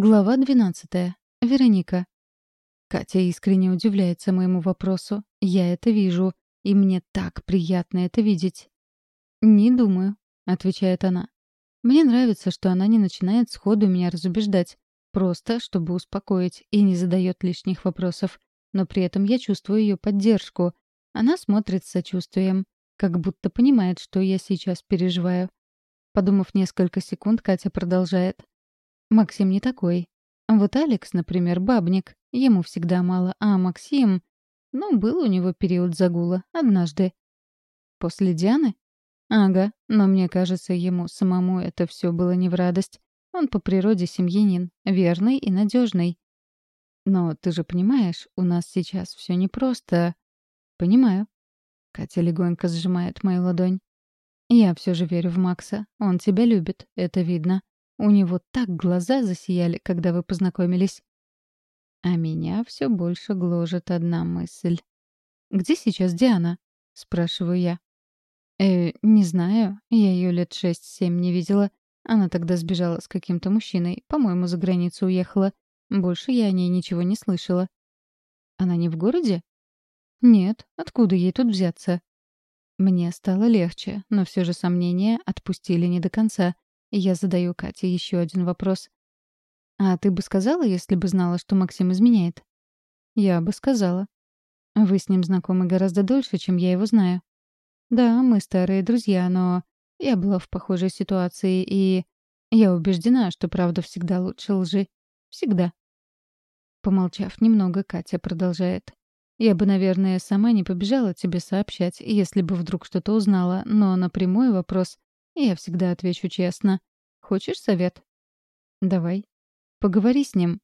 Глава 12. Вероника. Катя искренне удивляется моему вопросу. Я это вижу, и мне так приятно это видеть. «Не думаю», — отвечает она. Мне нравится, что она не начинает сходу меня разубеждать, просто чтобы успокоить и не задает лишних вопросов. Но при этом я чувствую ее поддержку. Она смотрит с сочувствием, как будто понимает, что я сейчас переживаю. Подумав несколько секунд, Катя продолжает. Максим не такой. Вот Алекс, например, бабник. Ему всегда мало, а Максим... Ну, был у него период загула. Однажды. После Дианы? Ага, но мне кажется, ему самому это все было не в радость. Он по природе семьянин, верный и надежный. Но ты же понимаешь, у нас сейчас все непросто. Понимаю. Катя легонько сжимает мою ладонь. Я все же верю в Макса. Он тебя любит, это видно. У него так глаза засияли, когда вы познакомились. А меня все больше гложет одна мысль. «Где сейчас Диана?» — спрашиваю я. «Э, не знаю. Я ее лет шесть-семь не видела. Она тогда сбежала с каким-то мужчиной. По-моему, за границу уехала. Больше я о ней ничего не слышала». «Она не в городе?» «Нет. Откуда ей тут взяться?» Мне стало легче, но все же сомнения отпустили не до конца. Я задаю Кате еще один вопрос. «А ты бы сказала, если бы знала, что Максим изменяет?» «Я бы сказала». «Вы с ним знакомы гораздо дольше, чем я его знаю». «Да, мы старые друзья, но я была в похожей ситуации, и я убеждена, что правда всегда лучше лжи. Всегда». Помолчав немного, Катя продолжает. «Я бы, наверное, сама не побежала тебе сообщать, если бы вдруг что-то узнала, но на прямой вопрос я всегда отвечу честно. Хочешь совет? Давай. Поговори с ним.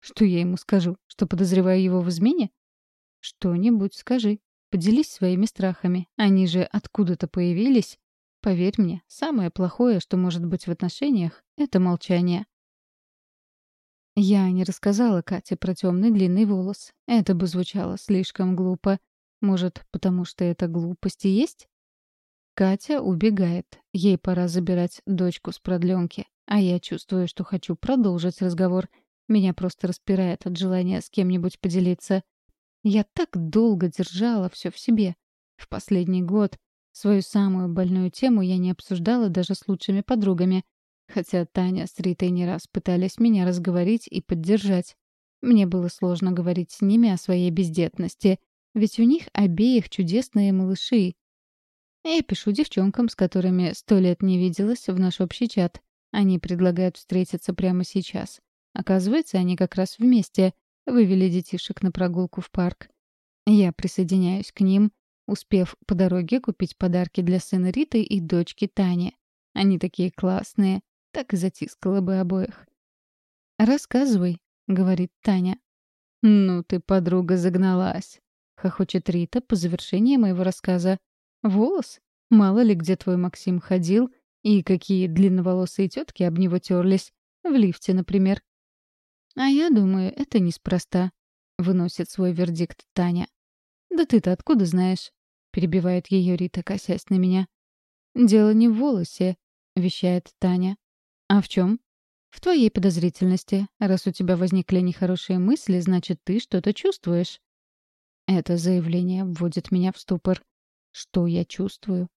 Что я ему скажу? Что подозреваю его в измене? Что-нибудь скажи. Поделись своими страхами. Они же откуда-то появились. Поверь мне, самое плохое, что может быть в отношениях, — это молчание. Я не рассказала Кате про темный длинный волос. Это бы звучало слишком глупо. Может, потому что это глупость и есть? Катя убегает. Ей пора забирать дочку с продленки. А я чувствую, что хочу продолжить разговор. Меня просто распирает от желания с кем-нибудь поделиться. Я так долго держала все в себе. В последний год свою самую больную тему я не обсуждала даже с лучшими подругами. Хотя Таня с Ритой не раз пытались меня разговорить и поддержать. Мне было сложно говорить с ними о своей бездетности, ведь у них обеих чудесные малыши, я пишу девчонкам, с которыми сто лет не виделась, в наш общий чат. Они предлагают встретиться прямо сейчас. Оказывается, они как раз вместе вывели детишек на прогулку в парк. Я присоединяюсь к ним, успев по дороге купить подарки для сына Риты и дочки Тани. Они такие классные, так и затискала бы обоих. «Рассказывай», — говорит Таня. «Ну ты, подруга, загналась», — хохочет Рита по завершении моего рассказа. Волос? Мало ли где твой Максим ходил и какие длинноволосые тетки об него терлись. В лифте, например. А я думаю, это неспроста. Выносит свой вердикт Таня. Да ты-то откуда знаешь? Перебивает ее Рита, косясь на меня. Дело не в волосе, вещает Таня. А в чем? В твоей подозрительности. Раз у тебя возникли нехорошие мысли, значит, ты что-то чувствуешь. Это заявление вводит меня в ступор. Что я чувствую?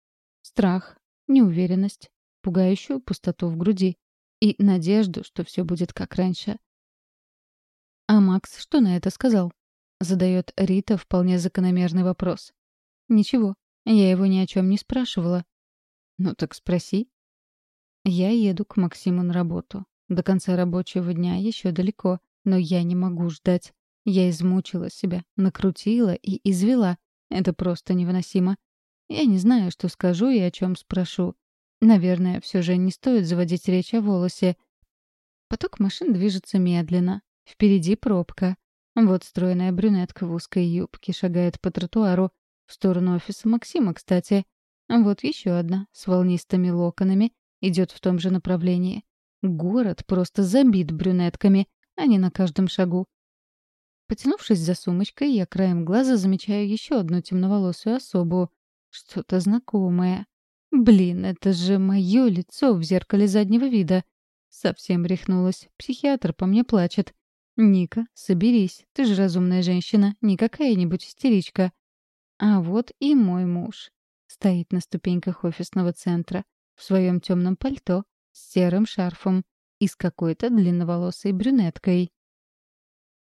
Страх, неуверенность, пугающую пустоту в груди и надежду, что все будет как раньше. «А Макс что на это сказал?» — задает Рита вполне закономерный вопрос. «Ничего, я его ни о чем не спрашивала». «Ну так спроси». Я еду к Максиму на работу. До конца рабочего дня еще далеко, но я не могу ждать. Я измучила себя, накрутила и извела. Это просто невыносимо. Я не знаю, что скажу и о чем спрошу. Наверное, все же не стоит заводить речь о волосе. Поток машин движется медленно. Впереди пробка. Вот стройная брюнетка в узкой юбке шагает по тротуару. В сторону офиса Максима, кстати. Вот еще одна, с волнистыми локонами, идет в том же направлении. Город просто забит брюнетками, они на каждом шагу. Потянувшись за сумочкой, я краем глаза замечаю еще одну темноволосую особу. Что-то знакомое. Блин, это же мое лицо в зеркале заднего вида. Совсем рехнулась. Психиатр по мне плачет. «Ника, соберись. Ты же разумная женщина, не какая-нибудь истеричка». А вот и мой муж. Стоит на ступеньках офисного центра. В своем темном пальто, с серым шарфом и с какой-то длинноволосой брюнеткой.